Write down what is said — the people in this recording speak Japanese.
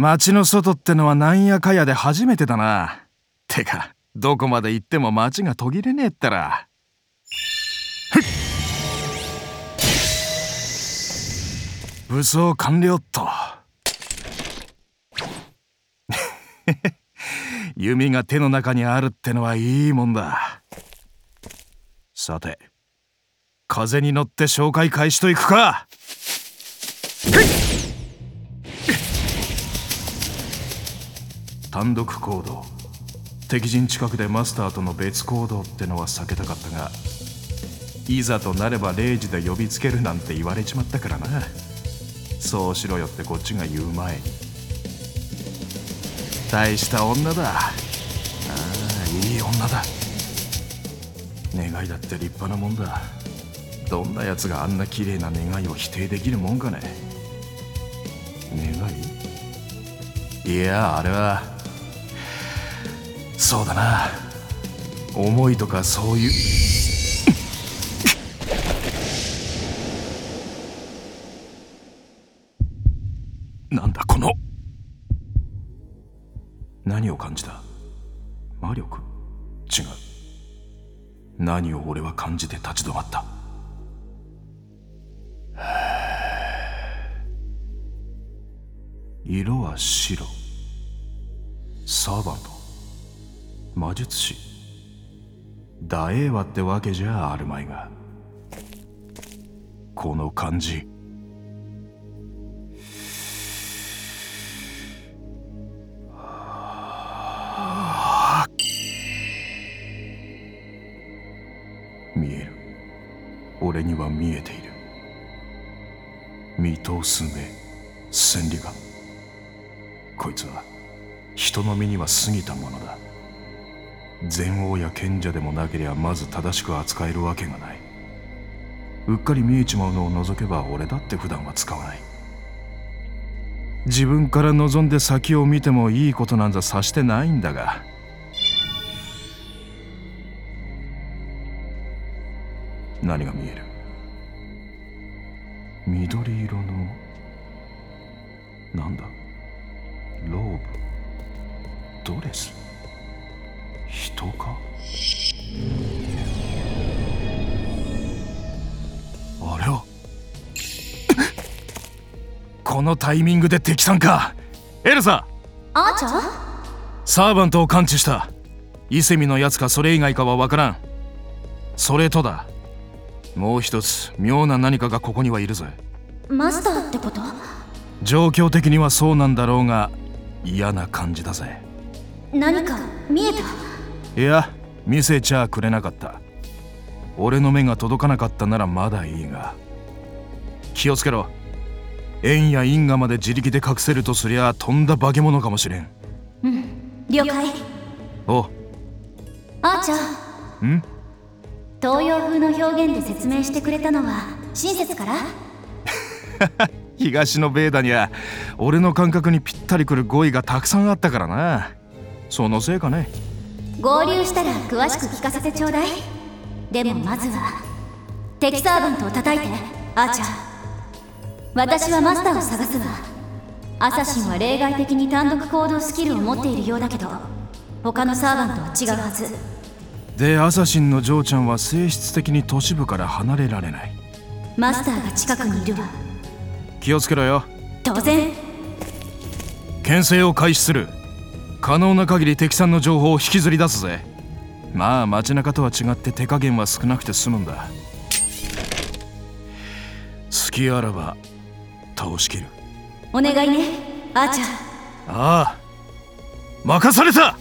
街の外ってのはなんやかやで初めてだな。てかどこまで行っても街が途切れねえったら。武装完了っと。弓が手の中にあるってのはいいもんだ。さて風に乗って紹介開始といくか。単独行動。敵陣近くでマスターとの別行動ってのは避けたかったがいざとなれば0時で呼びつけるなんて言われちまったからな。そうしろよってこっちが言う前に大した女だ。ああいい女だ。願いだって立派なもんだ。どんな奴があんな綺麗な願いを否定できるもんかね。願い？いやあれはそうだな。思いとかそういう。なんだこの。何を感じた？魔力？違う。何を俺は感じて立ち止まった？色は白。サーバント。魔術師。大英和ってわけじゃあるまいが。この感じ。見える。俺には見えている。見通す目。千里眼。こいつは人の身には過ぎたものだ。禅王や賢者でもなけりゃまず正しく扱えるわけがない。うっかり見えちまうのを除けば俺だって普段は使わない。自分から望んで先を見てもいいことなんざさしてないんだが。何が見える？緑色のなんだ？ローブ？ドレス？人かあれは？このタイミングで敵さんか！エルサ！アーチャー？サーバントを感知した。イセミのやつかそれ以外かは分からん。それとだ。もう一つ妙な何かがここにはいるぜ。マスターってこと？状況的にはそうなんだろうが嫌な感じだぜ。何か見えた？いや見せちゃくれなかった。俺の目が届かなかったならまだいいが。気をつけろ。縁や因果まで自力で隠せるとすりゃとんだ化け物かもしれん。うん。了解。お。アーチャーん？東洋風の表現で説明してくれたのは親切から？東のベーダには俺の感覚にぴったりくる語彙がたくさんあったからな。そのせいかね合流したら詳しく聞かせてちょうだい。でもまずは敵サーバントを叩いてアーチャー。私はマスターを探すわ。アサシンは例外的に単独行動スキルを持っているようだけど他のサーバントは違うはず。でアサシンのジョーちゃんは性質的に都市部から離れられない。マスターが近くにいるわ。気をつけろよ。当然。牽制を開始する可能な限り敵さんの情報を引きずり出すぜ。まあ街中とは違って手加減は少なくて済むんだ。隙あらば倒しきる。お願いねアーチャーああ任された